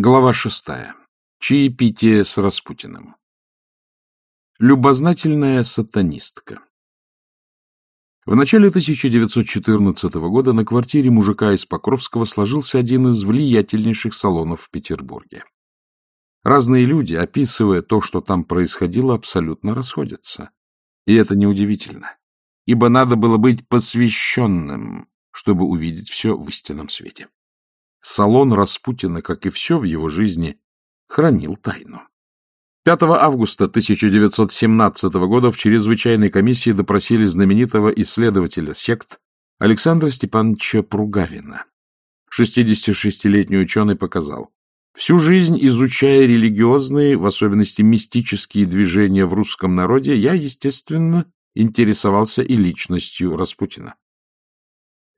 Глава шестая. Чаепитие с Распутиным. Любознательная сатанистка. В начале 1914 года на квартире мужика из Покровского сложился один из влиятельнейших салонов в Петербурге. Разные люди, описывая то, что там происходило, абсолютно расходятся. И это неудивительно, ибо надо было быть посвященным, чтобы увидеть все в истинном свете. Салон Распутина, как и все в его жизни, хранил тайну. 5 августа 1917 года в чрезвычайной комиссии допросили знаменитого исследователя сект Александра Степановича Пругавина. 66-летний ученый показал, всю жизнь изучая религиозные, в особенности мистические движения в русском народе, я, естественно, интересовался и личностью Распутина.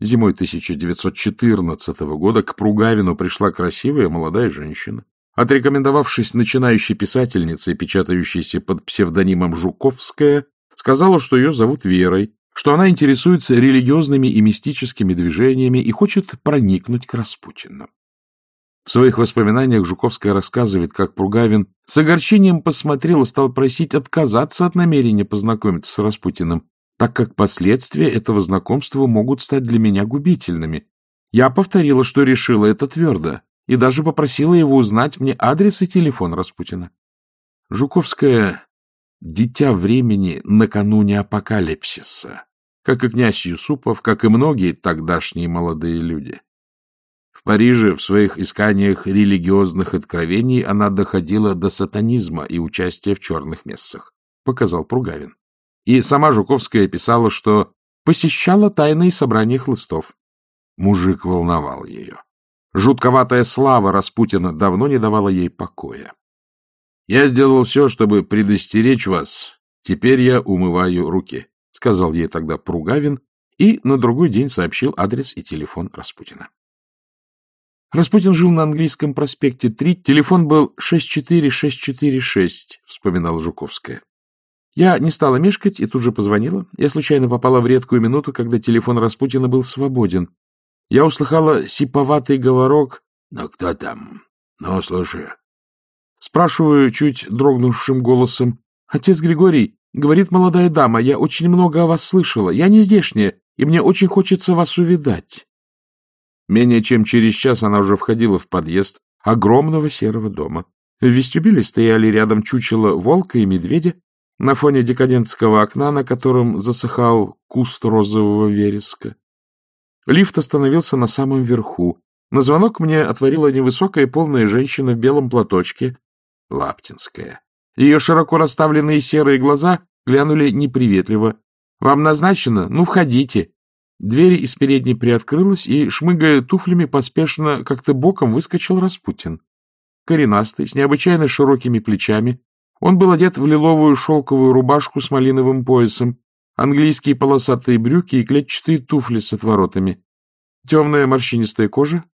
Зимой 1914 года к Пругавину пришла красивая молодая женщина. Отрекомендовавшись начинающей писательницей, печатающейся под псевдонимом Жуковская, сказала, что ее зовут Верой, что она интересуется религиозными и мистическими движениями и хочет проникнуть к Распутину. В своих воспоминаниях Жуковская рассказывает, как Пругавин с огорчением посмотрел и стал просить отказаться от намерения познакомиться с Распутиным, так как последствия этого знакомства могут стать для меня губительными. Я повторила, что решила это твердо, и даже попросила его узнать мне адрес и телефон Распутина. Жуковская — дитя времени накануне апокалипсиса, как и князь Юсупов, как и многие тогдашние молодые люди. В Париже в своих исканиях религиозных откровений она доходила до сатанизма и участия в черных мессах, показал Пругавин. И сама Жуковская писала, что посещала тайные собрания хлыстов. Мужик волновал ее. Жутковатая слава Распутина давно не давала ей покоя. «Я сделал все, чтобы предостеречь вас. Теперь я умываю руки», — сказал ей тогда Пругавин и на другой день сообщил адрес и телефон Распутина. Распутин жил на английском проспекте 3, телефон был 64646, вспоминала Жуковская. Я не стала мешкать и тут же позвонила. Я случайно попала в редкую минуту, когда телефон Распутина был свободен. Я услыхала сиповатый говорок «Ну, кто там? Ну, слушай». Спрашиваю чуть дрогнувшим голосом. «Отец Григорий, — говорит молодая дама, — я очень много о вас слышала. Я не здешняя, и мне очень хочется вас увидать». Менее чем через час она уже входила в подъезд огромного серого дома. В вестибюле стояли рядом чучело волка и медведя, на фоне декадентского окна, на котором засыхал куст розового вереска. Лифт остановился на самом верху. На звонок мне отворила невысокая полная женщина в белом платочке, Лаптинская. Ее широко расставленные серые глаза глянули неприветливо. — Вам назначено? Ну, входите. Дверь из передней приоткрылась, и, шмыгая туфлями, поспешно как-то боком выскочил Распутин. Коренастый, с необычайно широкими плечами, он был одет в лиловую шелковую рубашку с малиновым поясом, английские полосатые брюки и клетчатые туфли с отворотами. Темная морщинистая кожа,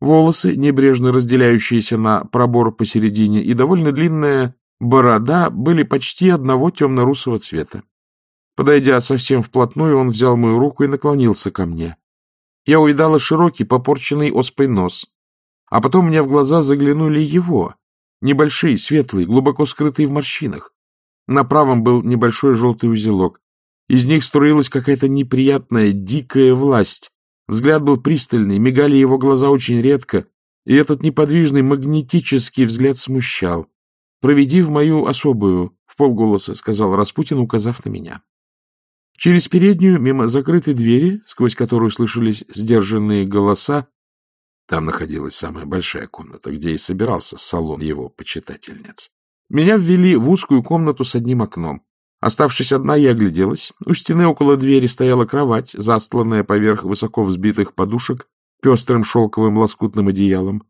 волосы, небрежно разделяющиеся на пробор посередине, и довольно длинная борода были почти одного темно-русого цвета. Подойдя совсем вплотную, он взял мою руку и наклонился ко мне. Я увидала широкий, попорченный оспой нос. А потом мне в глаза заглянули его, Небольшие, светлые, глубоко скрытые в морщинах. На правом был небольшой желтый узелок. Из них струилась какая-то неприятная, дикая власть. Взгляд был пристальный, мигали его глаза очень редко, и этот неподвижный магнетический взгляд смущал. «Проведи в мою особую», — в полголоса сказал Распутин, указав на меня. Через переднюю, мимо закрытой двери, сквозь которую слышались сдержанные голоса, там находилась самая большая комната, где и собирался салон его почитательниц. Меня ввели в узкую комнату с одним окном. Оставшись одна, я огляделась. У стены около двери стояла кровать, застланная поверх высоко взбитых подушек пестрым шелковым лоскутным одеялом.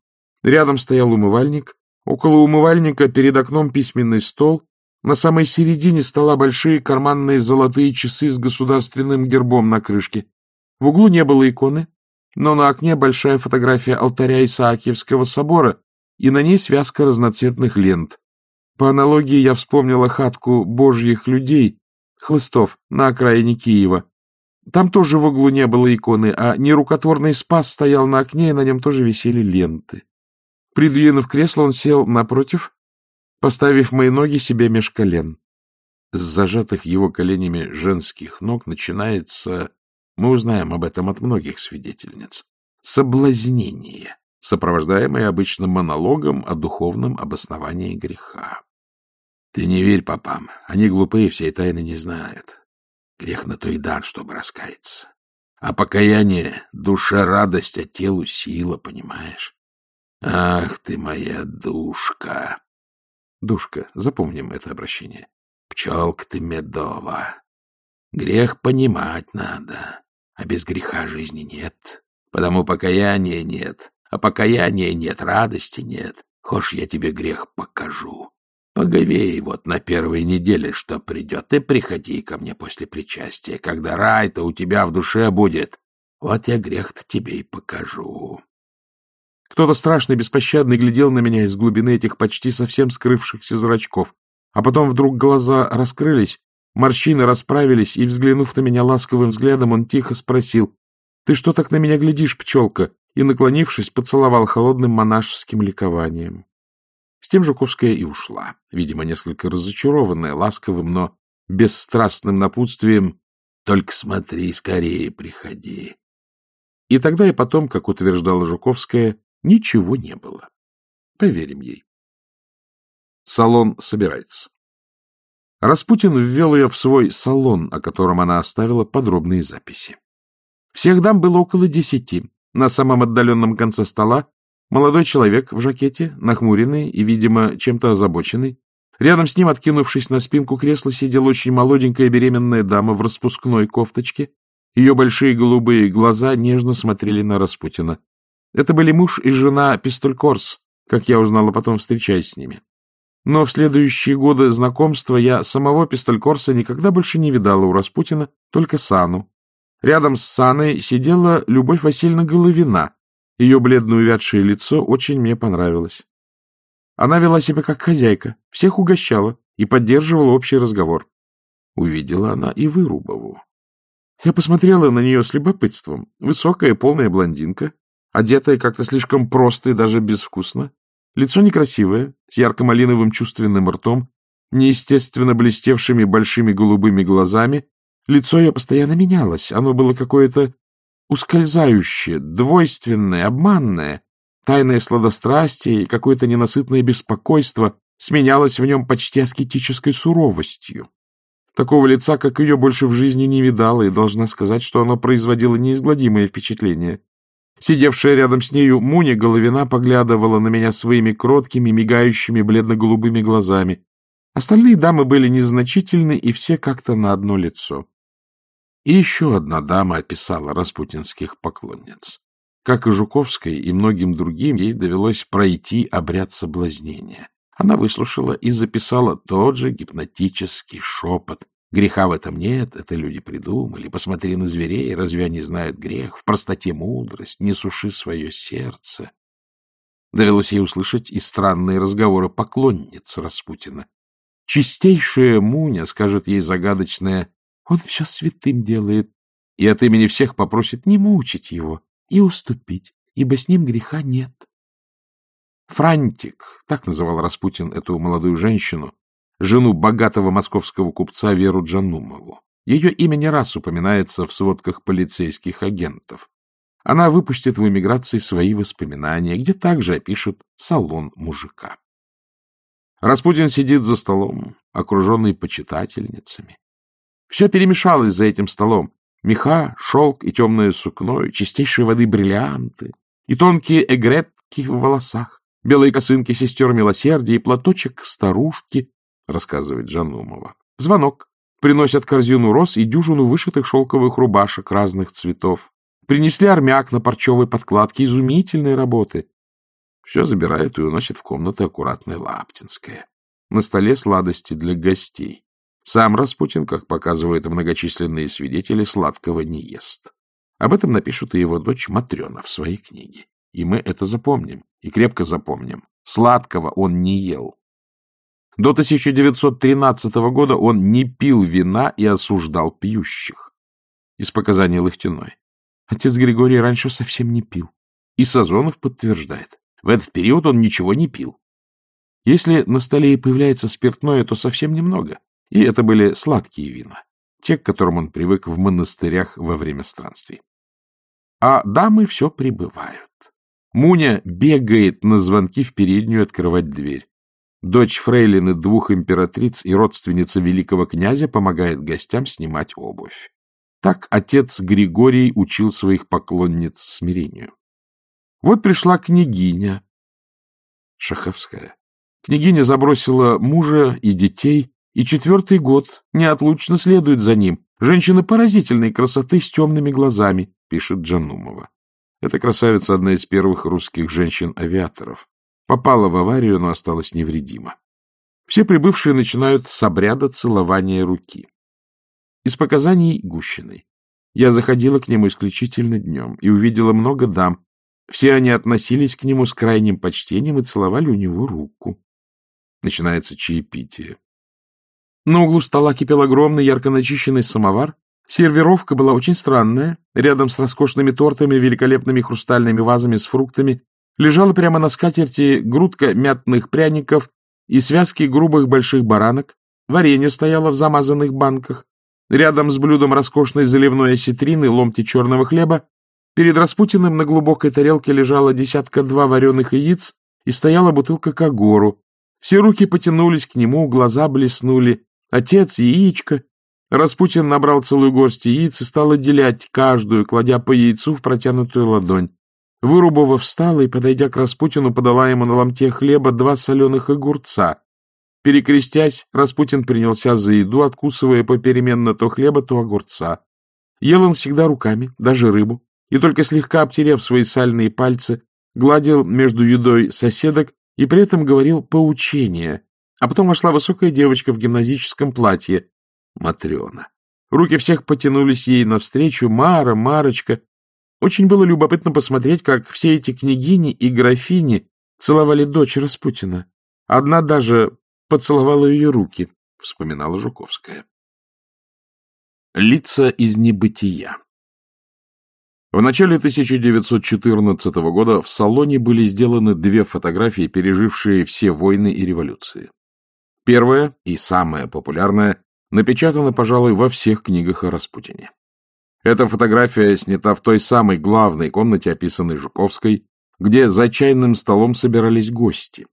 Рядом стоял умывальник. Около умывальника перед окном письменный стол. На самой середине стола большие карманные золотые часы с государственным гербом на крышке. В углу не было иконы, но на окне большая фотография алтаря Исаакиевского собора, и на ней связка разноцветных лент. По аналогии я вспомнила хатку божьих людей, хлыстов, на окраине Киева. Там тоже в углу не было иконы, а нерукотворный спас стоял на окне, и на нем тоже висели ленты. Придвинув кресло, он сел напротив, поставив мои ноги себе меж колен. С зажатых его коленями женских ног начинается, мы узнаем об этом от многих свидетельниц, соблазнение, сопровождаемое обычно монологом о духовном обосновании греха. Ты не верь попам, они глупые, всей тайны не знают. Грех на то и дан, чтобы раскаяться. А покаяние — душа радость, а телу сила, понимаешь? Ах ты моя душка! Душка, запомним это обращение. Пчелка ты медова. Грех понимать надо, а без греха жизни нет. Потому покаяния нет, а покаяния нет, радости нет. Хошь, я тебе грех покажу. Поговей вот на первой неделе, что придет, и приходи ко мне после причастия, когда рай-то у тебя в душе будет. Вот я грех-то тебе и покажу. Кто-то страшный, беспощадный глядел на меня из глубины этих почти совсем скрывшихся зрачков, а потом вдруг глаза раскрылись, морщины расправились, и, взглянув на меня ласковым взглядом, он тихо спросил, «Ты что так на меня глядишь, пчелка?» и, наклонившись, поцеловал холодным монашеским ликованием. С тем Жуковская и ушла, видимо, несколько разочарованная, ласковым, но бесстрастным напутствием «Только смотри, скорее приходи». И тогда и потом, как утверждала Жуковская, Ничего не было. Поверим ей. Салон собирается. Распутин ввел ее в свой салон, о котором она оставила подробные записи. Всех дам было около десяти. На самом отдаленном конце стола молодой человек в жакете, нахмуренный и, видимо, чем-то озабоченный. Рядом с ним, откинувшись на спинку кресла, сидела очень молоденькая беременная дама в распускной кофточке. Ее большие голубые глаза нежно смотрели на Распутина. Это были муж и жена Пистолькорс, как я узнала потом, встречаясь с ними. Но в следующие годы знакомства я самого Пистолькорса никогда больше не видала у Распутина, только Сану. Рядом с Саной сидела Любовь Васильевна Головина. Ее бледное увядшее лицо очень мне понравилось. Она вела себя как хозяйка, всех угощала и поддерживала общий разговор. Увидела она и Вырубову. Я посмотрела на нее с любопытством. Высокая, полная блондинка, одетая как-то слишком просто и даже безвкусно. Лицо некрасивое, с ярко-малиновым чувственным ртом, неестественно блестевшими большими голубыми глазами. Лицо ее постоянно менялось, оно было какое-то ускользающее, двойственное, обманное. Тайное сладострастие и какое-то ненасытное беспокойство сменялось в нем почти аскетической суровостью. Такого лица, как ее, больше в жизни не видала, и должна сказать, что оно производило неизгладимое впечатление. Сидевшая рядом с нею Муня Головина поглядывала на меня своими кроткими, мигающими бледно-голубыми глазами. Остальные дамы были незначительны, и все как-то на одно лицо. И еще одна дама описала распутинских поклонниц. Как и Жуковской и многим другим, ей довелось пройти обряд соблазнения. Она выслушала и записала тот же гипнотический шепот, Греха в этом нет, это люди придумали. Посмотри на зверей, разве они знают грех? В простоте мудрость, не суши свое сердце. Довелось ей услышать и странные разговоры поклонниц Распутина. Чистейшая Муня скажет ей загадочное «Он все святым делает» и от имени всех попросит не мучить его и уступить, ибо с ним греха нет. Франтик, так называл Распутин эту молодую женщину, жену богатого московского купца Веру Джанумову. Ее имя не раз упоминается в сводках полицейских агентов. Она выпустит в эмиграции свои воспоминания, где также опишет салон мужика. Распутин сидит за столом, окруженный почитательницами. Все перемешалось за этим столом. Меха, шелк и темное сукно, и чистейшей воды бриллианты, и тонкие эгретки в волосах, белые косынки сестер милосердия и платочек старушки, рассказывает Жанумова. Звонок. Приносят корзину роз и дюжину вышитых шелковых рубашек разных цветов. Принесли армяк на парчевой подкладке изумительной работы. Все забирают и уносят в комнаты аккуратная Лаптинская. На столе сладости для гостей. Сам Распутин, как показывают многочисленные свидетели, сладкого не ест. Об этом напишут и его дочь Матрена в своей книге. И мы это запомним, и крепко запомним. Сладкого он не ел. До 1913 года он не пил вина и осуждал пьющих. Из показаний Лохтиной. Отец Григорий раньше совсем не пил. И Сазонов подтверждает. В этот период он ничего не пил. Если на столе и появляется спиртное, то совсем немного, и это были сладкие вина, те, к которым он привык в монастырях во время странствий. А дамы все прибывают. Муня бегает на звонки в переднюю открывать дверь. Дочь фрейлины двух императриц и родственница великого князя помогает гостям снимать обувь. Так отец Григорий учил своих поклонниц смирению. Вот пришла княгиня Шаховская. Княгиня забросила мужа и детей, и четвертый год неотлучно следует за ним. Женщина поразительной красоты с темными глазами, пишет Джанумова. Эта красавица одна из первых русских женщин-авиаторов. Попала в аварию, но осталась невредима. Все прибывшие начинают с обряда целования руки. Из показаний Гущиной. Я заходила к нему исключительно днем и увидела много дам. Все они относились к нему с крайним почтением и целовали у него руку. Начинается чаепитие. На углу стола кипел огромный ярко начищенный самовар. Сервировка была очень странная. Рядом с роскошными тортами, великолепными хрустальными вазами с фруктами лежала прямо на скатерти грудка мятных пряников и связки грубых больших баранок. Варенье стояло в замазанных банках. Рядом с блюдом роскошной заливной осетрины, ломти черного хлеба, перед Распутиным на глубокой тарелке лежала десятка-два вареных яиц и стояла бутылка Кагору, все руки потянулись к нему, глаза блеснули. Отец, яичко. Распутин набрал целую горсть яиц и стал отделять каждую, кладя по яйцу в протянутую ладонь. Вырубова встала и, подойдя к Распутину, подала ему на ломте хлеба два соленых огурца. Перекрестясь, Распутин принялся за еду, откусывая попеременно то хлеба, то огурца. Ел он всегда руками, даже рыбу, и только слегка обтерев свои сальные пальцы, гладил между едой соседок и при этом говорил поучение. А потом вошла высокая девочка в гимназическом платье, Матрена. Руки всех потянулись ей навстречу, Мара, Марочка. Очень было любопытно посмотреть, как все эти княгини и графини целовали дочь Распутина. Одна даже поцеловала ее руки, вспоминала Жуковская. Лица из небытия в начале 1914 года в салоне были сделаны две фотографии, пережившие все войны и революции. Первая и самая популярная напечатана, пожалуй, во всех книгах о Распутине. Эта фотография снята в той самой главной комнате, описанной Жуковской, где за чайным столом собирались гости.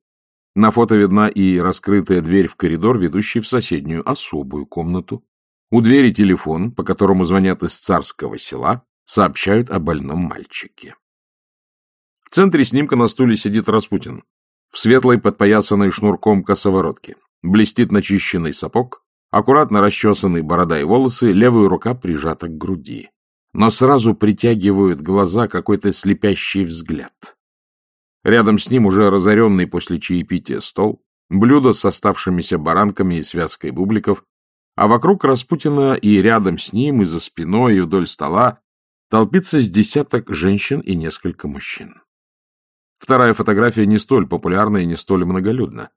На фото видна и раскрытая дверь в коридор, ведущий в соседнюю особую комнату. У двери телефон, по которому звонят из царского села, сообщают о больном мальчике. В центре снимка на стуле сидит Распутин. В светлой подпоясанной шнурком косоворотке. Блестит начищенный сапог, аккуратно расчесанные борода и волосы, левая рука прижата к груди. Но сразу притягивают глаза какой-то слепящий взгляд. Рядом с ним уже разоренный после чаепития стол, блюдо с оставшимися баранками и связкой бубликов, а вокруг Распутина и рядом с ним, и за спиной, и вдоль стола толпится с десяток женщин и несколько мужчин. Вторая фотография не столь популярна и не столь многолюдна.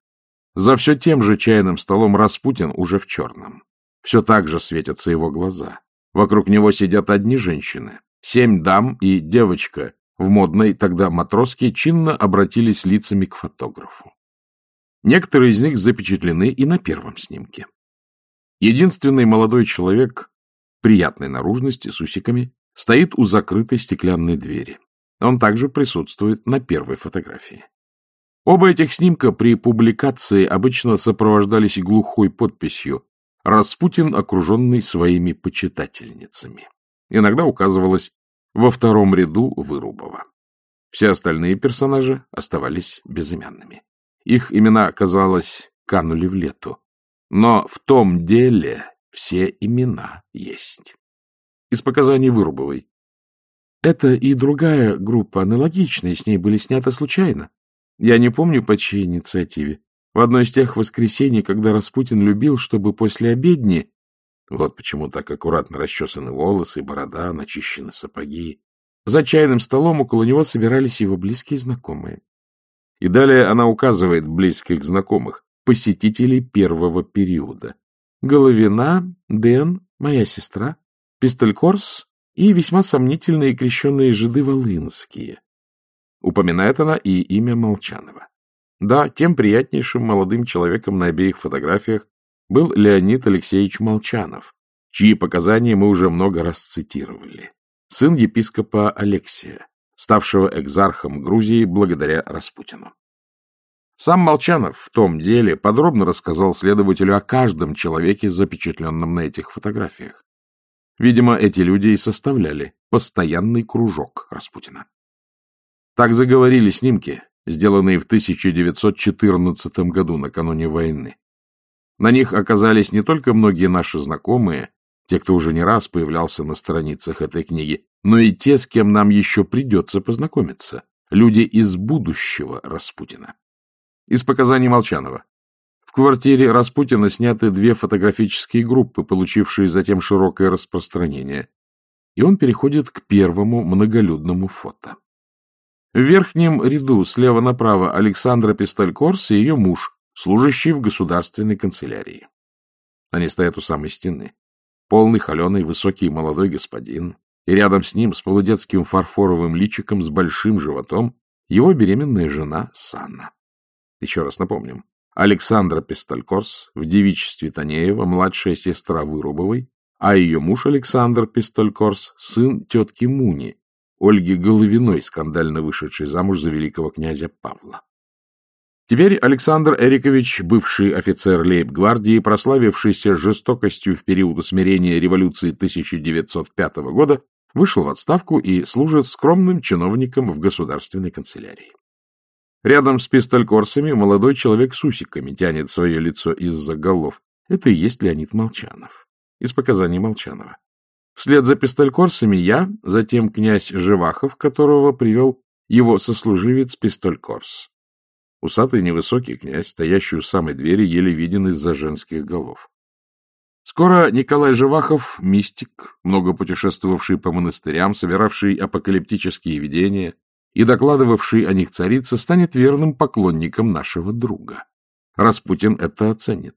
За все тем же чайным столом Распутин уже в черном. Все так же светятся его глаза. Вокруг него сидят одни женщины. Семь дам и девочка в модной тогда матроске чинно обратились лицами к фотографу. Некоторые из них запечатлены и на первом снимке. Единственный молодой человек приятной наружности с усиками стоит у закрытой стеклянной двери. Он также присутствует на первой фотографии. Оба этих снимка при публикации обычно сопровождались глухой подписью «Распутин, окруженный своими почитательницами». Иногда указывалось «Во втором ряду Вырубова». Все остальные персонажи оставались безымянными. Их имена, казалось, канули в лету. Но в том деле все имена есть из показаний Вырубовой. Это и другая группа аналогичные, с ней были сняты случайно. Я не помню, по чьей инициативе. В одно из тех воскресений, когда Распутин любил, чтобы после обедни... Вот почему так аккуратно расчесаны волосы, борода, начищены сапоги. За чайным столом около него собирались его близкие знакомые. И далее она указывает близких знакомых, посетителей первого периода. Головина, Дэн, моя сестра, Пистолькорс и весьма сомнительные крещенные жиды волынские. Упоминает она и имя Молчанова. Да, тем приятнейшим молодым человеком на обеих фотографиях был Леонид Алексеевич Молчанов, чьи показания мы уже много раз цитировали. Сын епископа Алексия, ставшего экзархом Грузии благодаря Распутину. Сам Молчанов в том деле подробно рассказал следователю о каждом человеке, запечатленном на этих фотографиях. Видимо, эти люди и составляли постоянный кружок Распутина. Так заговорили снимки, сделанные в 1914 году, накануне войны. На них оказались не только многие наши знакомые, те, кто уже не раз появлялся на страницах этой книги, но и те, с кем нам еще придется познакомиться, люди из будущего Распутина. Из показаний Молчанова. В квартире Распутина сняты две фотографические группы, получившие затем широкое распространение. И он переходит к первому многолюдному фото. В верхнем ряду слева направо Александра Пистолькорс и ее муж, служащий в государственной канцелярии. Они стоят у самой стены. Полный, холеный, высокий молодой господин. И рядом с ним, с полудетским фарфоровым личиком, с большим животом, его беременная жена Санна. Еще раз напомним. Александра Пестолькорс в девичестве Танеева, младшая сестра Вырубовой, а ее муж Александр Пестолькорс, сын тетки Муни, Ольги Головиной, скандально вышедшей замуж за великого князя Павла. Теперь Александр Эрикович, бывший офицер лейб-гвардии, прославившийся жестокостью в период усмирения революции 1905 года, вышел в отставку и служит скромным чиновником в государственной канцелярии. Рядом с пистолькорсами молодой человек с усиками тянет свое лицо из-за голов. Это и есть Леонид Молчанов. Из показаний Молчанова. Вслед за пистолькорсами я, затем князь Живахов, которого привел его сослуживец пистолькорс. Усатый невысокий князь, стоящий у самой двери, еле виден из-за женских голов. Скоро Николай Живахов, мистик, много путешествовавший по монастырям, собиравший апокалиптические видения, и докладывавший о них царица станет верным поклонником нашего друга. Распутин это оценит.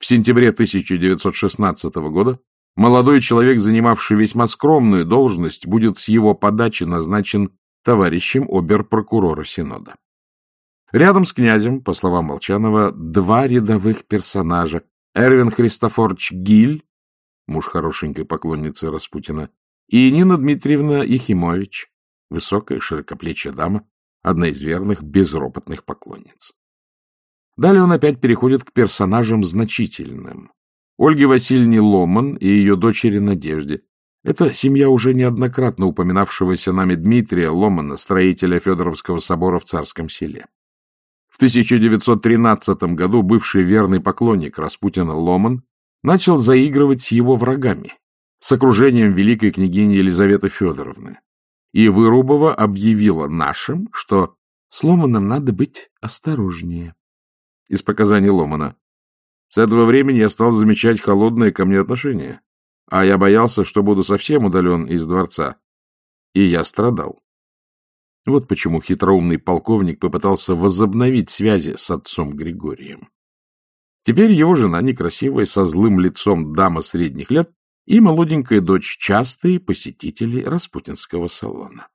В сентябре 1916 года молодой человек, занимавший весьма скромную должность, будет с его подачи назначен товарищем обер-прокурора Синода. Рядом с князем, по словам Молчанова, два рядовых персонажа. Эрвин Христофорович Гиль, муж хорошенькой поклонницы Распутина, и Нина Дмитриевна Ехимович, Высокая, широкоплечья дама, одна из верных, безропотных поклонниц. Далее он опять переходит к персонажам значительным. Ольге Васильевне Ломан и ее дочери Надежде. Это семья уже неоднократно упоминавшегося нами Дмитрия Ломана, строителя Федоровского собора в Царском селе. В 1913 году бывший верный поклонник Распутина Ломан начал заигрывать с его врагами, с окружением великой княгини Елизаветы Федоровны и Вырубова объявила нашим, что с Ломаном надо быть осторожнее. Из показаний Ломана. С этого времени я стал замечать холодное ко мне отношение, а я боялся, что буду совсем удален из дворца. И я страдал. Вот почему хитроумный полковник попытался возобновить связи с отцом Григорием. Теперь его жена, некрасивая, со злым лицом дама средних лет, и молоденькая дочь — частые посетители распутинского салона.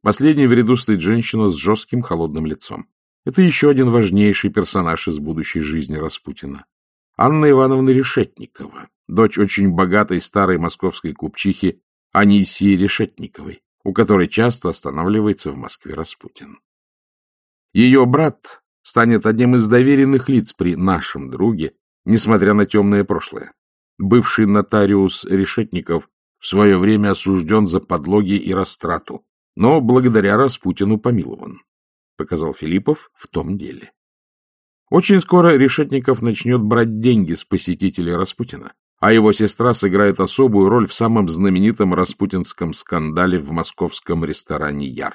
Последней в ряду стоит женщина с жестким холодным лицом. Это еще один важнейший персонаж из будущей жизни Распутина. Анна Ивановна Решетникова, дочь очень богатой старой московской купчихи Анисии Решетниковой, у которой часто останавливается в Москве Распутин. Ее брат станет одним из доверенных лиц при нашем друге, несмотря на темное прошлое бывший нотариус Решетников, в свое время осужден за подлоги и растрату, но благодаря Распутину помилован, показал Филиппов в том деле. Очень скоро Решетников начнет брать деньги с посетителей Распутина, а его сестра сыграет особую роль в самом знаменитом распутинском скандале в московском ресторане «Яр».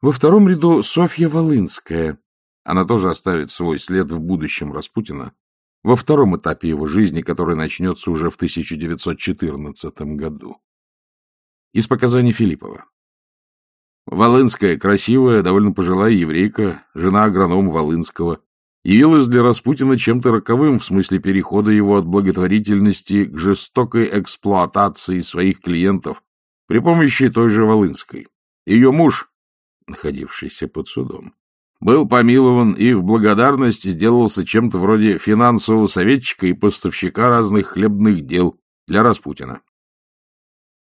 Во втором ряду Софья Волынская. Она тоже оставит свой след в будущем Распутина, во втором этапе его жизни, который начнется уже в 1914 году. Из показаний Филиппова. Волынская, красивая, довольно пожилая еврейка, жена агронома Волынского, явилась для Распутина чем-то роковым в смысле перехода его от благотворительности к жестокой эксплуатации своих клиентов при помощи той же Волынской. Ее муж, находившийся под судом, был помилован и в благодарность сделался чем-то вроде финансового советчика и поставщика разных хлебных дел для Распутина.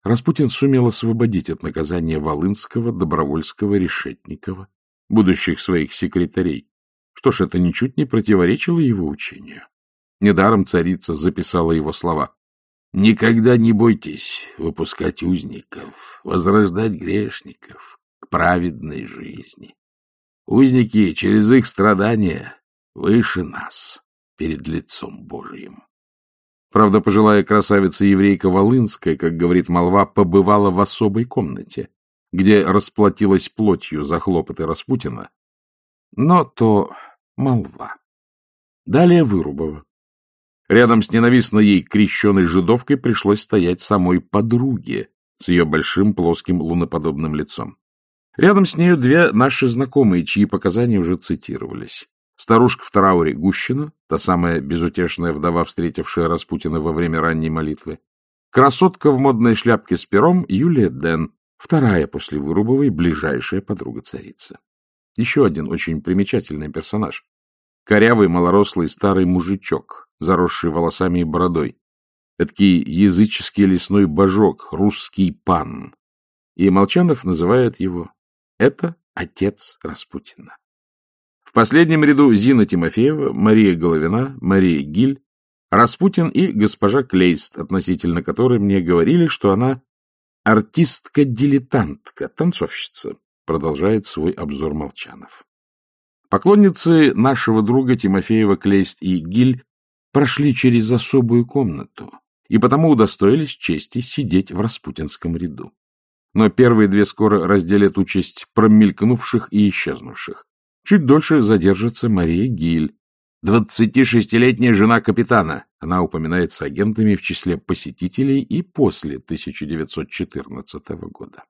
Распутин сумел освободить от наказания Волынского, Добровольского, Решетникова, будущих своих секретарей. Что ж, это ничуть не противоречило его учению. Недаром царица записала его слова. «Никогда не бойтесь выпускать узников, возрождать грешников к праведной жизни. Узники через их страдания выше нас перед лицом Божиим». Правда, пожилая красавица-еврейка Волынская, как говорит молва, побывала в особой комнате, где расплатилась плотью за хлопоты Распутина. Но то молва. Далее Вырубова. Рядом с ненавистной ей крещеной жидовкой пришлось стоять самой подруге с ее большим плоским луноподобным лицом. Рядом с нею две наши знакомые, чьи показания уже цитировались. Старушка в трауре Гущина, та самая безутешная вдова, встретившая Распутина во время ранней молитвы. Красотка в модной шляпке с пером Юлия Ден, вторая после Вырубовой, ближайшая подруга царицы. Еще один очень примечательный персонаж. Корявый, малорослый старый мужичок, заросший волосами и бородой. Эдакий языческий лесной божок, русский пан. И Молчанов называет его «это отец Распутина». Последнем ряду Зина Тимофеева, Мария Головина, Мария Гиль, Распутин и госпожа Клейст, относительно которой мне говорили, что она артистка-дилетантка, танцовщица, продолжает свой обзор Молчанов. Поклонницы нашего друга Тимофеева Клейст и Гиль прошли через особую комнату и потому удостоились чести сидеть в распутинском ряду. Но первые две скоро разделят участь промелькнувших и исчезнувших. Чуть дольше задержится Мария Гиль, 26-летняя жена капитана. Она упоминается агентами в числе посетителей и после 1914 года.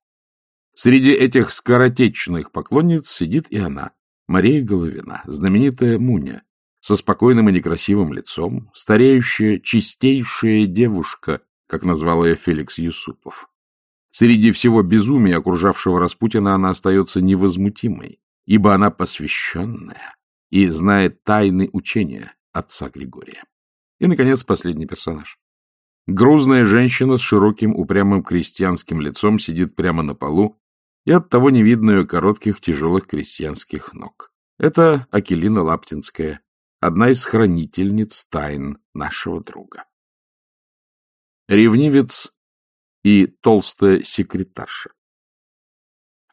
Среди этих скоротечных поклонниц сидит и она, Мария Головина, знаменитая Муня, со спокойным и некрасивым лицом, стареющая, чистейшая девушка, как назвал ее Феликс Юсупов. Среди всего безумия, окружавшего Распутина, она остается невозмутимой, ибо она посвященная и знает тайны учения отца Григория. И, наконец, последний персонаж. Грузная женщина с широким упрямым крестьянским лицом сидит прямо на полу, и оттого не видно ее коротких тяжелых крестьянских ног. Это Акелина Лаптинская, одна из хранительниц тайн нашего друга. Ревнивец и толстая секретарша.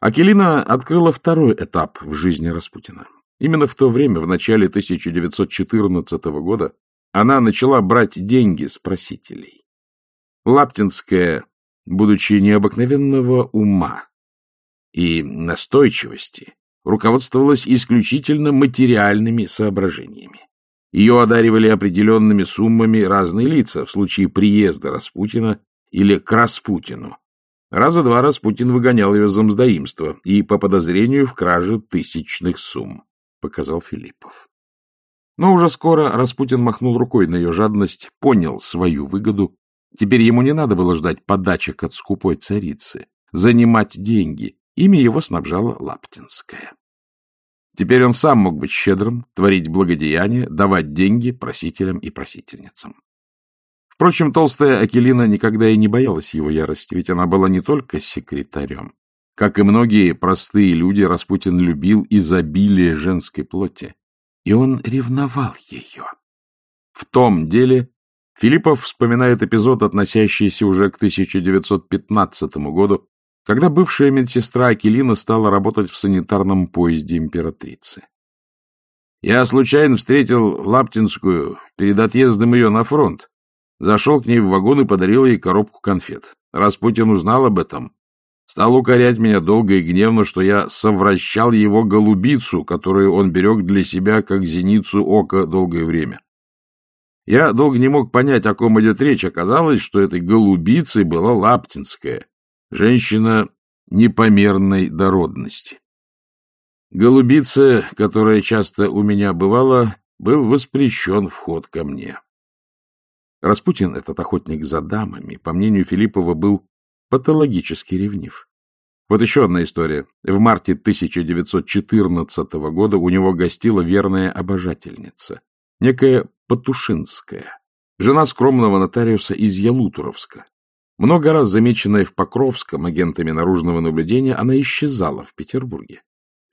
Акелина открыла второй этап в жизни Распутина. Именно в то время, в начале 1914 года, она начала брать деньги с просителей. Лаптинская, будучи необыкновенного ума и настойчивости, руководствовалась исключительно материальными соображениями. Ее одаривали определенными суммами разные лица в случае приезда Распутина или к Распутину. Раза два Распутин выгонял ее за мздоимство и по подозрению в краже тысячных сумм, показал Филиппов. Но уже скоро Распутин махнул рукой на ее жадность, понял свою выгоду. Теперь ему не надо было ждать подачек от скупой царицы, занимать деньги, Ими его снабжала Лаптинская. Теперь он сам мог быть щедрым, творить благодеяния, давать деньги просителям и просительницам. Впрочем, толстая Акелина никогда и не боялась его ярости, ведь она была не только секретарем. Как и многие простые люди, Распутин любил изобилие женской плоти, и он ревновал ее. В том деле Филиппов вспоминает эпизод, относящийся уже к 1915 году, когда бывшая медсестра Акелина стала работать в санитарном поезде императрицы. Я случайно встретил Лаптинскую перед отъездом ее на фронт. Зашел к ней в вагон и подарил ей коробку конфет. Распутин узнал об этом. Стал укорять меня долго и гневно, что я совращал его голубицу, которую он берег для себя, как зеницу ока долгое время. Я долго не мог понять, о ком идет речь. Оказалось, что этой голубицей была Лаптинская. Женщина непомерной дородности. Голубица, которая часто у меня бывала, был воспрещен вход ко мне. Распутин, этот охотник за дамами, по мнению Филиппова, был патологически ревнив. Вот еще одна история. В марте 1914 года у него гостила верная обожательница, некая Патушинская, жена скромного нотариуса из Ялутуровска. Много раз замеченная в Покровском агентами наружного наблюдения, она исчезала в Петербурге.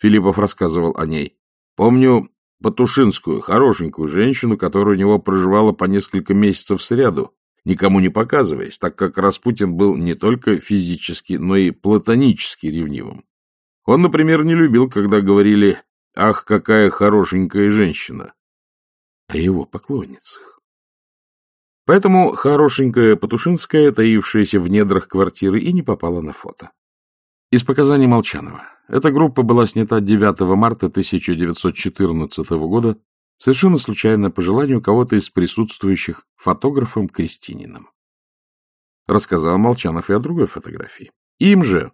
Филиппов рассказывал о ней. Помню Патушинскую, хорошенькую женщину, которая у него проживала по несколько месяцев сряду, никому не показываясь, так как Распутин был не только физически, но и платонически ревнивым. Он, например, не любил, когда говорили «Ах, какая хорошенькая женщина!» о его поклонницах. Поэтому хорошенькая Патушинская, таившаяся в недрах квартиры, и не попала на фото. Из показаний Молчанова. Эта группа была снята 9 марта 1914 года совершенно случайно по желанию кого-то из присутствующих фотографом-крестинином. Рассказал Молчанов и о другой фотографии. Им же,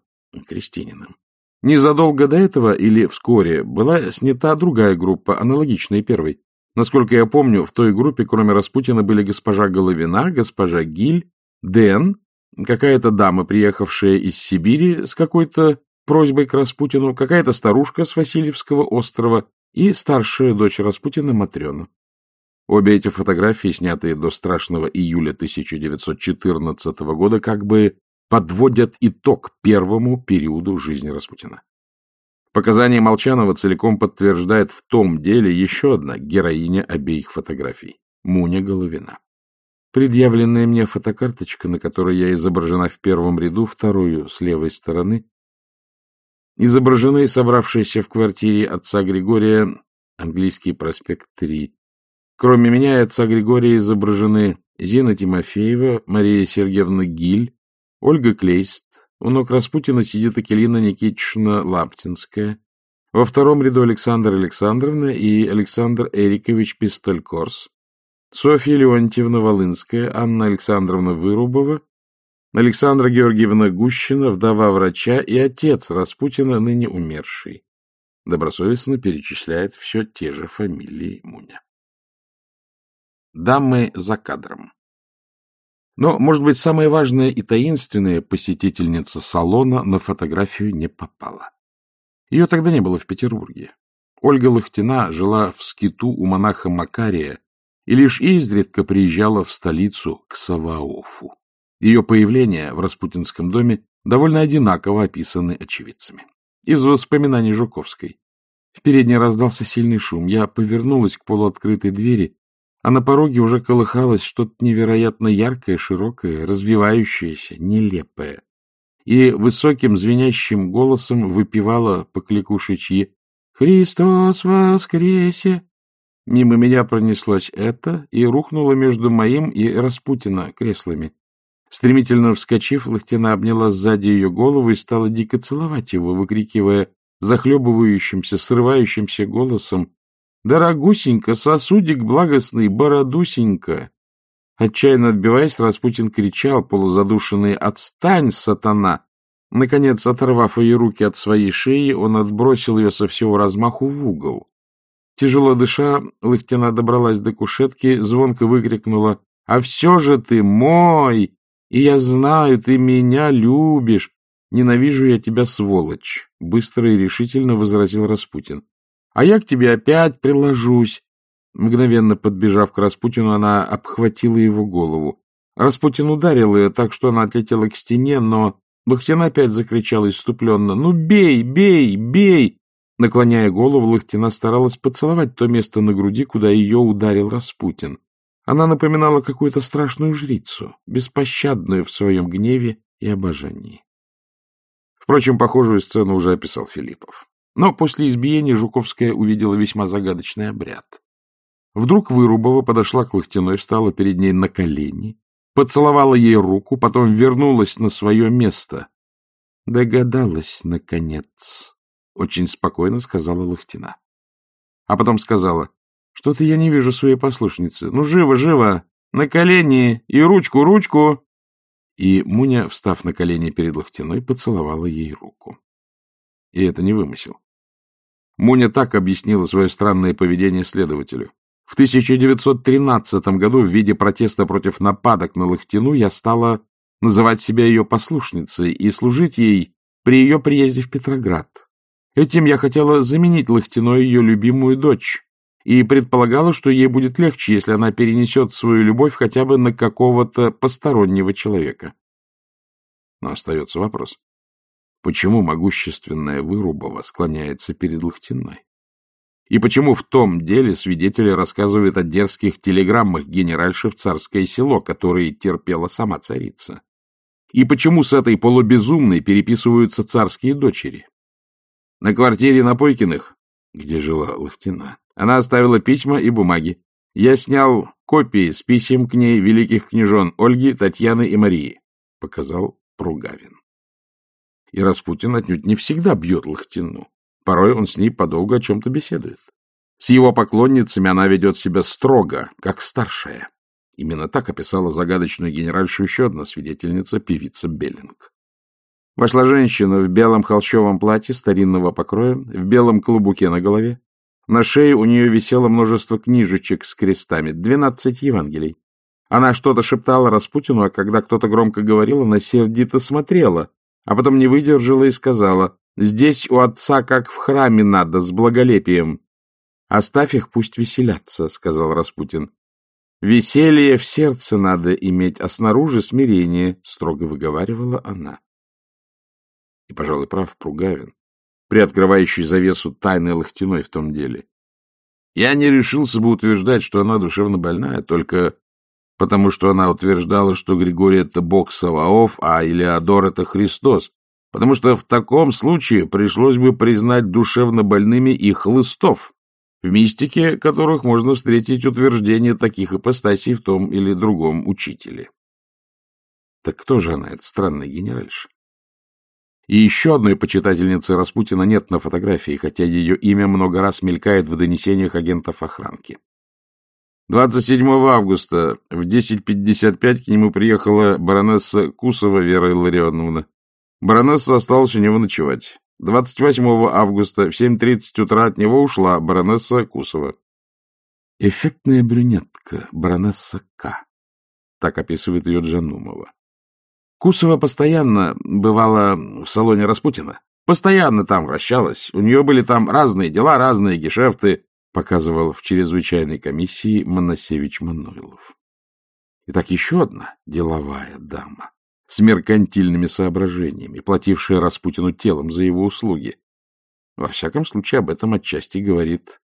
крестинином, незадолго до этого или вскоре была снята другая группа, аналогичная первой. Насколько я помню, в той группе, кроме Распутина, были госпожа Головина, госпожа Гиль, Дэн, какая-то дама, приехавшая из Сибири с какой-то просьбой к Распутину, какая-то старушка с Васильевского острова и старшая дочь Распутина Матрена. Обе эти фотографии, снятые до страшного июля 1914 года, как бы подводят итог первому периоду жизни Распутина. Показания Молчанова целиком подтверждает в том деле еще одна героиня обеих фотографий – Муня Головина. Предъявленная мне фотокарточка, на которой я изображена в первом ряду, вторую с левой стороны, изображены собравшиеся в квартире отца Григория, английский проспект 3. Кроме меня и отца Григория изображены Зина Тимофеева, Мария Сергеевна Гиль, Ольга Клейст, у ног Распутина сидит Акелина Никитична Лаптинская. Во втором ряду Александр Александровна и Александр Эрикович Пистолькорс. Софья Леонтьевна Волынская, Анна Александровна Вырубова, Александра Георгиевна Гущина, вдова врача и отец Распутина, ныне умерший. Добросовестно перечисляет все те же фамилии Муня. Дамы за кадром. Но, может быть, самая важная и таинственная посетительница салона на фотографию не попала. Ее тогда не было в Петербурге. Ольга Лохтина жила в скиту у монаха Макария и лишь изредка приезжала в столицу к Саваофу. Ее появление в Распутинском доме довольно одинаково описаны очевидцами. Из воспоминаний Жуковской. В передней раздался сильный шум. Я повернулась к полуоткрытой двери а на пороге уже колыхалось что-то невероятно яркое, широкое, развивающееся, нелепое. И высоким звенящим голосом выпивала по кликушечьи «Христос воскресе!» Мимо меня пронеслось это и рухнуло между моим и Распутина креслами. Стремительно вскочив, Лохтина обняла сзади ее голову и стала дико целовать его, выкрикивая захлебывающимся, срывающимся голосом Дорогусенька, сосудик благостный, бородусенька. Отчаянно отбиваясь, Распутин кричал, полузадушенный «Отстань, сатана!». Наконец, оторвав ее руки от своей шеи, он отбросил ее со всего размаху в угол. Тяжело дыша, Лыхтина добралась до кушетки, звонко выкрикнула «А все же ты мой! И я знаю, ты меня любишь! Ненавижу я тебя, сволочь!» Быстро и решительно возразил Распутин. А я к тебе опять приложусь. Мгновенно подбежав к Распутину, она обхватила его голову. Распутин ударил ее так, что она отлетела к стене, но Лохтина опять закричала иступленно. «Ну, бей, бей, бей!» Наклоняя голову, Лохтина старалась поцеловать то место на груди, куда ее ударил Распутин. Она напоминала какую-то страшную жрицу, беспощадную в своем гневе и обожании. Впрочем, похожую сцену уже описал Филиппов. Но после избиения Жуковская увидела весьма загадочный обряд. Вдруг Вырубова подошла к Лохтиной, встала перед ней на колени, поцеловала ей руку, потом вернулась на свое место. Догадалась, наконец, — очень спокойно сказала Лохтина. А потом сказала, — что-то я не вижу своей послушницы. Ну, живо, живо, на колени и ручку, ручку. И Муня, встав на колени перед Лохтиной, поцеловала ей руку. И это не вымысел. Муня так объяснила свое странное поведение следователю. В 1913 году в виде протеста против нападок на Лохтину я стала называть себя ее послушницей и служить ей при ее приезде в Петроград. Этим я хотела заменить Лохтиной ее любимую дочь и предполагала, что ей будет легче, если она перенесет свою любовь хотя бы на какого-то постороннего человека. Но остается вопрос. Почему могущественная Вырубова склоняется перед Лохтиной? И почему в том деле свидетели рассказывают о дерзких телеграммах генеральши в царское село, которые терпела сама царица? И почему с этой полубезумной переписываются царские дочери? На квартире Напойкиных, где жила Лохтина, она оставила письма и бумаги. Я снял копии с писем к ней великих княжон Ольги, Татьяны и Марии, — показал Пругавин. И Распутин отнюдь не всегда бьет Лохтину. Порой он с ней подолгу о чем-то беседует. С его поклонницами она ведет себя строго, как старшая. Именно так описала загадочную генеральшу еще одна свидетельница, певица Беллинг. Вошла женщина в белом холщовом платье старинного покроя, в белом клубуке на голове. На шее у нее висело множество книжечек с крестами, двенадцать Евангелий. Она что-то шептала Распутину, а когда кто-то громко говорил, она сердито смотрела, а потом не выдержала и сказала, «Здесь у отца как в храме надо, с благолепием». «Оставь их, пусть веселятся», — сказал Распутин. «Веселье в сердце надо иметь, а снаружи смирение», — строго выговаривала она. И, пожалуй, прав Пругавин, приоткрывающий завесу тайны Лохтиной в том деле. Я не решился бы утверждать, что она душевно больная, только потому что она утверждала, что Григорий — это бог Саваоф, а Илеодор — это Христос, потому что в таком случае пришлось бы признать душевно больными и хлыстов, в мистике которых можно встретить утверждение таких ипостасей в том или другом учителе. Так кто же она, эта странная генеральша? И еще одной почитательницы Распутина нет на фотографии, хотя ее имя много раз мелькает в донесениях агентов охранки. 27 августа в 10.55 к нему приехала баронесса Кусова Вера Илларионовна. Баронесса осталась у него ночевать. 28 августа в 7.30 утра от него ушла баронесса Кусова. Эффектная брюнетка, баронесса К. Так описывает ее Джанумова. Кусова постоянно бывала в салоне Распутина. Постоянно там вращалась. У нее были там разные дела, разные гешефты показывал в чрезвычайной комиссии Моносевич Мануилов. Итак, еще одна деловая дама с меркантильными соображениями, платившая Распутину телом за его услуги. Во всяком случае, об этом отчасти говорит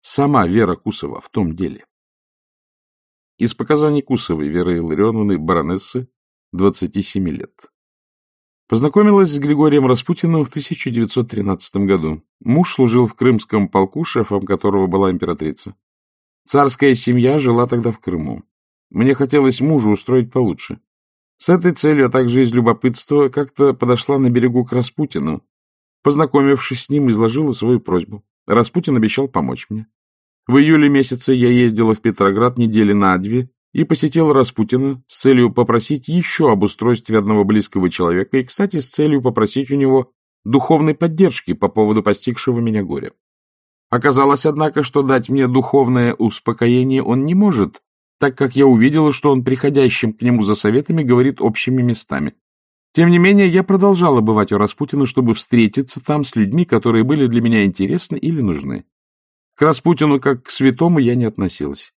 сама Вера Кусова в том деле. Из показаний Кусовой Веры Илларионовны, баронессы, 27 лет. Познакомилась с Григорием Распутиным в 1913 году. Муж служил в Крымском полку, шефом которого была императрица. Царская семья жила тогда в Крыму. Мне хотелось мужу устроить получше. С этой целью, а также из любопытства, как-то подошла на берегу к Распутину. Познакомившись с ним, изложила свою просьбу. Распутин обещал помочь мне. В июле месяце я ездила в Петроград недели на две и посетил Распутина с целью попросить еще об устройстве одного близкого человека и, кстати, с целью попросить у него духовной поддержки по поводу постигшего меня горя. Оказалось, однако, что дать мне духовное успокоение он не может, так как я увидела, что он приходящим к нему за советами говорит общими местами. Тем не менее, я продолжала бывать у Распутина, чтобы встретиться там с людьми, которые были для меня интересны или нужны. К Распутину как к святому я не относилась.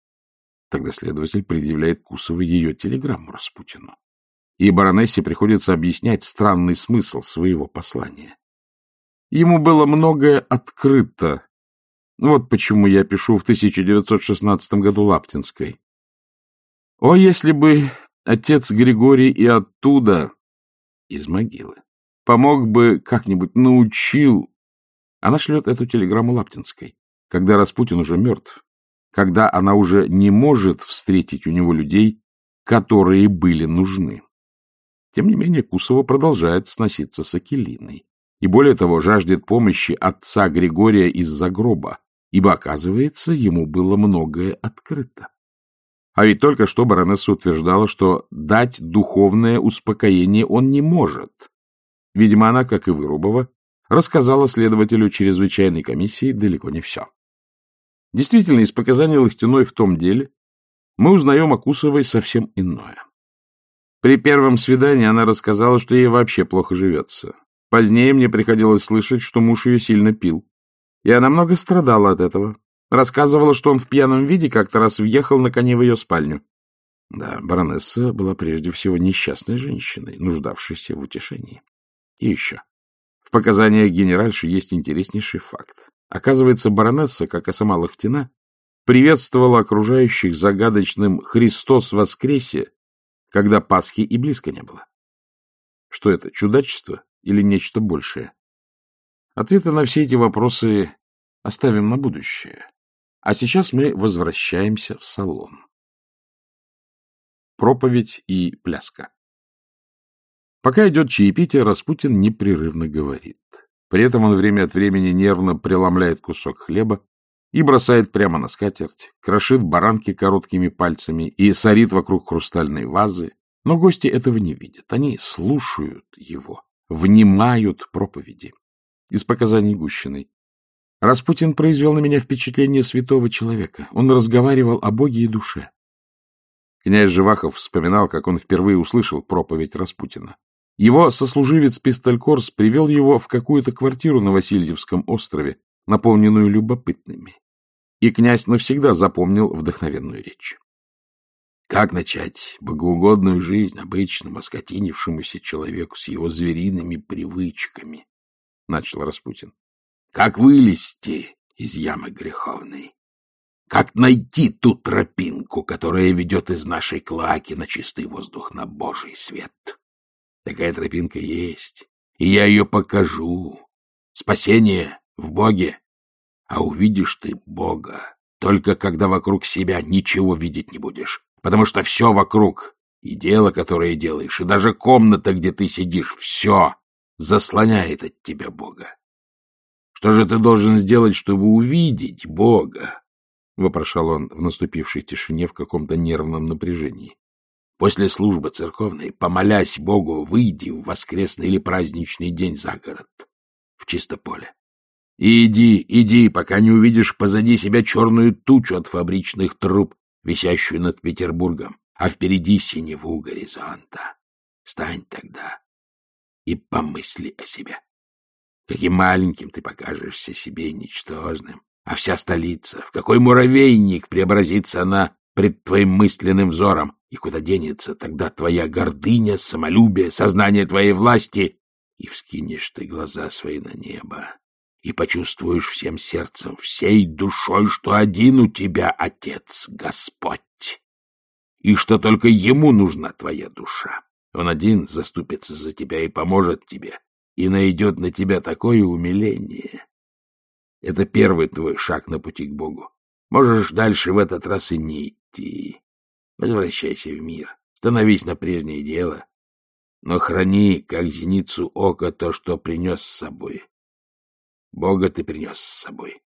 Тогда следователь предъявляет Кусовой ее телеграмму Распутину. И баронессе приходится объяснять странный смысл своего послания. Ему было многое открыто. Вот почему я пишу в 1916 году Лаптинской. О, если бы отец Григорий и оттуда, из могилы, помог бы как-нибудь научил... Она шлет эту телеграмму Лаптинской, когда Распутин уже мертв, когда она уже не может встретить у него людей, которые были нужны. Тем не менее, Кусова продолжает сноситься с Акелиной. И более того, жаждет помощи отца Григория из-за гроба, ибо, оказывается, ему было многое открыто. А ведь только что баронесса утверждала, что дать духовное успокоение он не может. Видимо, она, как и Вырубова, рассказала следователю чрезвычайной комиссии далеко не все. Действительно, из показаний Лохтиной в том деле мы узнаем о Кусовой совсем иное. При первом свидании она рассказала, что ей вообще плохо живется. Позднее мне приходилось слышать, что муж ее сильно пил. И она много страдала от этого. Рассказывала, что он в пьяном виде как-то раз въехал на коне в ее спальню. Да, баронесса была прежде всего несчастной женщиной, нуждавшейся в утешении. И еще. В показаниях генеральши есть интереснейший факт. Оказывается, баронесса, как и сама Лахтина, приветствовала окружающих загадочным «Христос воскресе», когда Пасхи и близко не было. Что это, чудачество или нечто большее? Ответы на все эти вопросы оставим на будущее. А сейчас мы возвращаемся в салон. Проповедь и пляска. Пока идет чаепитие, Распутин непрерывно говорит. При этом он время от времени нервно преломляет кусок хлеба и бросает прямо на скатерть, крошит баранки короткими пальцами и сорит вокруг хрустальной вазы. Но гости этого не видят. Они слушают его, внимают проповеди. Из показаний Гущиной. Распутин произвел на меня впечатление святого человека. Он разговаривал о Боге и душе. Князь Живахов вспоминал, как он впервые услышал проповедь Распутина. Его сослуживец Пистолькорс привел его в какую-то квартиру на Васильевском острове, наполненную любопытными. И князь навсегда запомнил вдохновенную речь. Как начать богоугодную жизнь обычному, оскотинившемуся человеку с его звериными привычками? — начал Распутин. — Как вылезти из ямы греховной? Как найти ту тропинку, которая ведет из нашей клаки на чистый воздух, на божий свет? Такая тропинка есть, и я ее покажу. Спасение в Боге. А увидишь ты Бога только когда вокруг себя ничего видеть не будешь, потому что все вокруг, и дело, которое делаешь, и даже комната, где ты сидишь, все заслоняет от тебя Бога. Что же ты должен сделать, чтобы увидеть Бога? — вопрошал он в наступившей тишине в каком-то нервном напряжении. После службы церковной, помолясь Богу, выйди в воскресный или праздничный день за город, в чисто поле. И иди, иди, пока не увидишь позади себя черную тучу от фабричных труб, висящую над Петербургом, а впереди синеву горизонта. Стань тогда и помысли о себе. Каким маленьким ты покажешься себе ничтожным, а вся столица, в какой муравейник преобразится она пред твоим мысленным взором, и куда денется тогда твоя гордыня, самолюбие, сознание твоей власти? И вскинешь ты глаза свои на небо, и почувствуешь всем сердцем, всей душой, что один у тебя Отец, Господь, и что только Ему нужна твоя душа. Он один заступится за тебя и поможет тебе, и найдет на тебя такое умиление. Это первый твой шаг на пути к Богу. Можешь дальше в этот раз и не идти. Возвращайся в мир, становись на прежнее дело, но храни, как зеницу ока, то, что принес с собой. Бога ты принес с собой.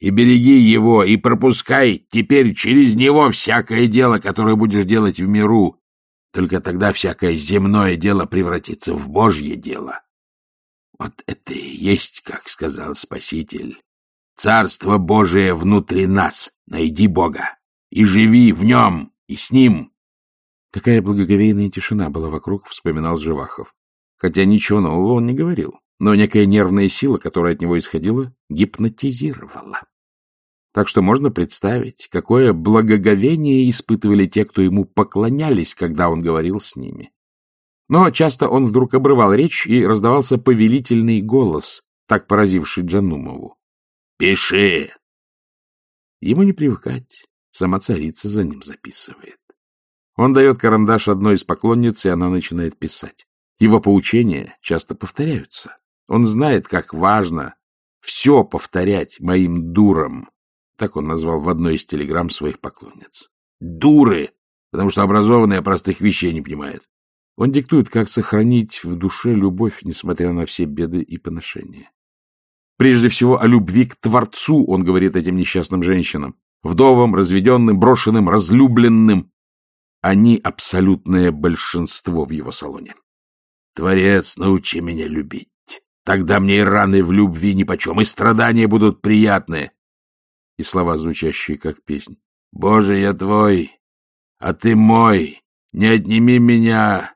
И береги его, и пропускай теперь через него всякое дело, которое будешь делать в миру. Только тогда всякое земное дело превратится в Божье дело. Вот это и есть, как сказал Спаситель, Царство Божие внутри нас. Найди Бога и живи в нем и с ним. Какая благоговейная тишина была вокруг, вспоминал Живахов. Хотя ничего нового он не говорил, но некая нервная сила, которая от него исходила, гипнотизировала. Так что можно представить, какое благоговение испытывали те, кто ему поклонялись, когда он говорил с ними. Но часто он вдруг обрывал речь, и раздавался повелительный голос, так поразивший Джанумову. Пиши. Ему не привыкать. Сама царица за ним записывает. Он дает карандаш одной из поклонниц, и она начинает писать. Его поучения часто повторяются. Он знает, как важно все повторять моим дурам. Так он назвал в одной из телеграмм своих поклонниц. Дуры! Потому что образованные простых вещей не понимают. Он диктует, как сохранить в душе любовь, несмотря на все беды и поношения. Прежде всего о любви к Творцу он говорит этим несчастным женщинам, вдовам, разведенным, брошенным, разлюбленным. Они абсолютное большинство в его салоне. Творец, научи меня любить. Тогда мне и раны в любви нипочем, и страдания будут приятные. И слова, звучащие как песнь. Боже, я твой, а ты мой, не отними меня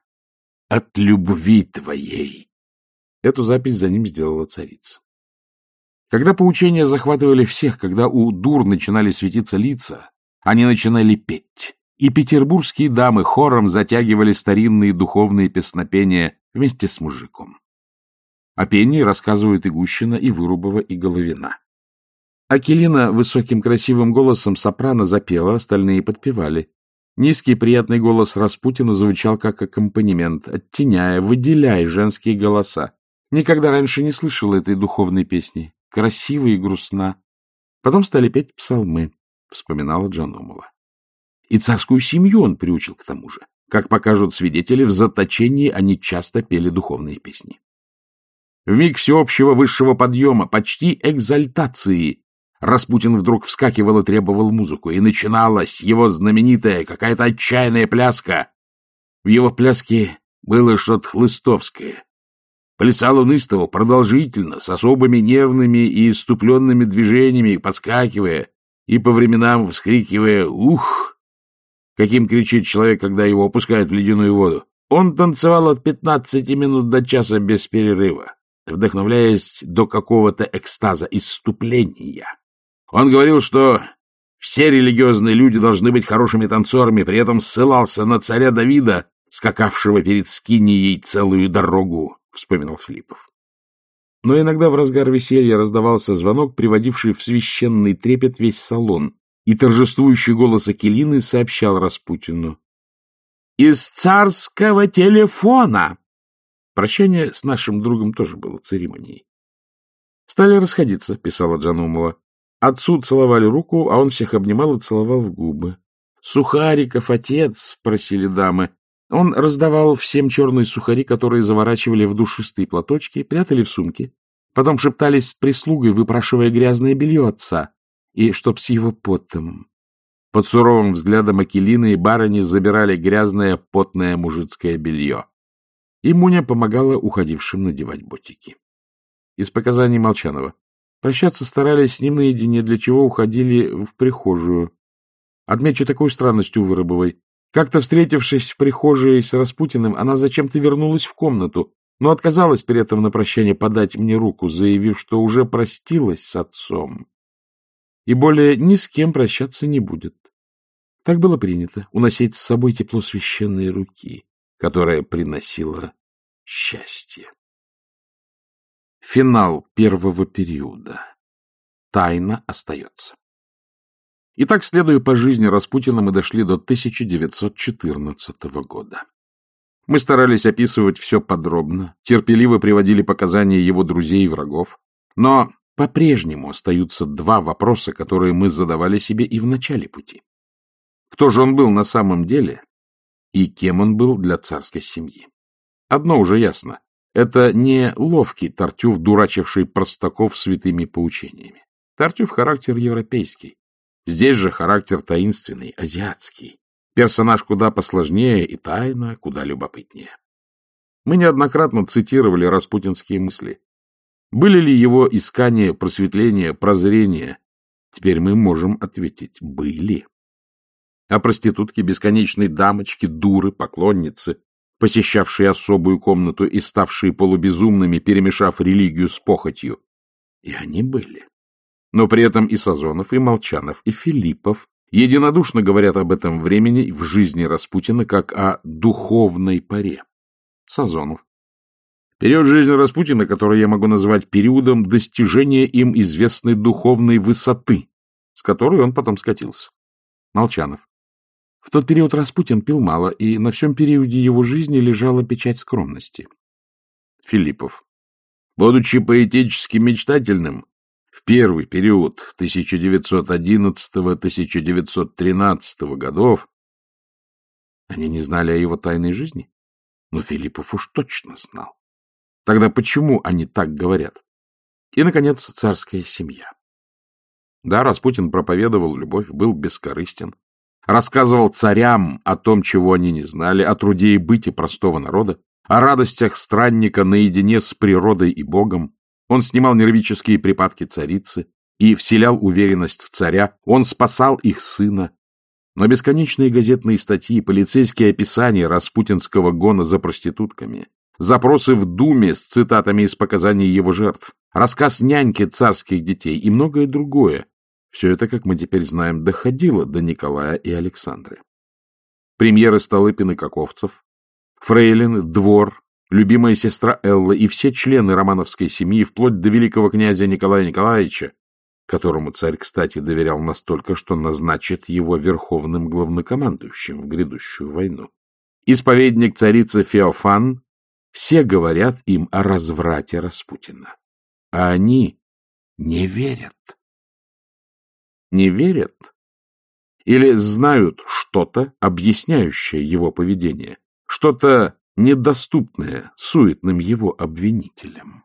от любви твоей. Эту запись за ним сделала царица. Когда поучения захватывали всех, когда у дур начинали светиться лица, они начинали петь, и петербургские дамы хором затягивали старинные духовные песнопения вместе с мужиком. О пении рассказывают и Гущина, и Вырубова, и Головина. Акелина высоким красивым голосом сопрано запела, остальные подпевали. Низкий приятный голос Распутина звучал как аккомпанемент, оттеняя, выделяя женские голоса. Никогда раньше не слышал этой духовной песни. Красиво и грустна. Потом стали петь псалмы, вспоминала Джаномова. И царскую семью он приучил к тому же. Как покажут свидетели, в заточении они часто пели духовные песни. В миг всеобщего высшего подъема, почти экзальтации, Распутин вдруг вскакивал и требовал музыку, и начиналась его знаменитая какая-то отчаянная пляска. В его пляске было что-то хлыстовское. Плясал он истово, продолжительно, с особыми нервными и иступленными движениями, подскакивая и по временам вскрикивая «Ух!», каким кричит человек, когда его опускают в ледяную воду. Он танцевал от пятнадцати минут до часа без перерыва, вдохновляясь до какого-то экстаза, иступления. Он говорил, что все религиозные люди должны быть хорошими танцорами, при этом ссылался на царя Давида, скакавшего перед Скинией целую дорогу, — вспоминал Филиппов. Но иногда в разгар веселья раздавался звонок, приводивший в священный трепет весь салон, и торжествующий голос Акелины сообщал Распутину. «Из царского телефона!» Прощание с нашим другом тоже было церемонией. «Стали расходиться», — писала Джанумова. Отцу целовали руку, а он всех обнимал и целовал в губы. «Сухариков, отец!» — просили дамы. Он раздавал всем черные сухари, которые заворачивали в душистые платочки, прятали в сумки. Потом шептались с прислугой, выпрашивая грязное белье отца. И чтоб с его потом. Под суровым взглядом Акелины и барыни забирали грязное потное мужицкое белье. И Муня помогала уходившим надевать ботики. Из показаний Молчанова. Прощаться старались с ним наедине, для чего уходили в прихожую. Отмечу такую странность у Выробовой. Как-то встретившись в прихожей с Распутиным, она зачем-то вернулась в комнату, но отказалась при этом на прощание подать мне руку, заявив, что уже простилась с отцом и более ни с кем прощаться не будет. Так было принято — уносить с собой тепло священной руки, которая приносила счастье. Финал первого периода. Тайна остается. Итак, следуя по жизни Распутина, мы дошли до 1914 года. Мы старались описывать все подробно, терпеливо приводили показания его друзей и врагов, но по-прежнему остаются два вопроса, которые мы задавали себе и в начале пути. Кто же он был на самом деле и кем он был для царской семьи? Одно уже ясно. Это не ловкий Тартюф, дурачивший простаков святыми поучениями. Тартюф — характер европейский. Здесь же характер таинственный, азиатский. Персонаж куда посложнее и тайна куда любопытнее. Мы неоднократно цитировали распутинские мысли. Были ли его искания, просветления, прозрения? Теперь мы можем ответить — были. А проститутки, бесконечной дамочки, дуры, поклонницы, посещавшие особую комнату и ставшие полубезумными, перемешав религию с похотью. И они были. Но при этом и Сазонов, и Молчанов, и Филиппов единодушно говорят об этом времени в жизни Распутина как о духовной паре. Сазонов. Период жизни Распутина, который я могу назвать периодом достижения им известной духовной высоты, с которой он потом скатился. Молчанов. В тот период Распутин пил мало, и на всем периоде его жизни лежала печать скромности. Филиппов. Будучи поэтически мечтательным, в первый период 1911-1913 годов они не знали о его тайной жизни, но Филиппов уж точно знал. Тогда почему они так говорят? И, наконец, царская семья. Да, Распутин проповедовал любовь, был бескорыстен, рассказывал царям о том, чего они не знали, о труде и быте простого народа, о радостях странника наедине с природой и Богом. Он снимал нервические припадки царицы и вселял уверенность в царя, он спасал их сына. Но бесконечные газетные статьи, полицейские описания распутинского гона за проститутками, запросы в Думе с цитатами из показаний его жертв, рассказ няньки царских детей и многое другое. Все это, как мы теперь знаем, доходило до Николая и Александры. Премьеры Столыпин и Каковцев, Фрейлин, Двор, любимая сестра Элла и все члены романовской семьи, вплоть до великого князя Николая Николаевича, которому царь, кстати, доверял настолько, что назначит его верховным главнокомандующим в грядущую войну. Исповедник царицы Феофан, все говорят им о разврате Распутина. А они не верят. Не верят? Или знают что-то, объясняющее его поведение, что-то недоступное суетным его обвинителям.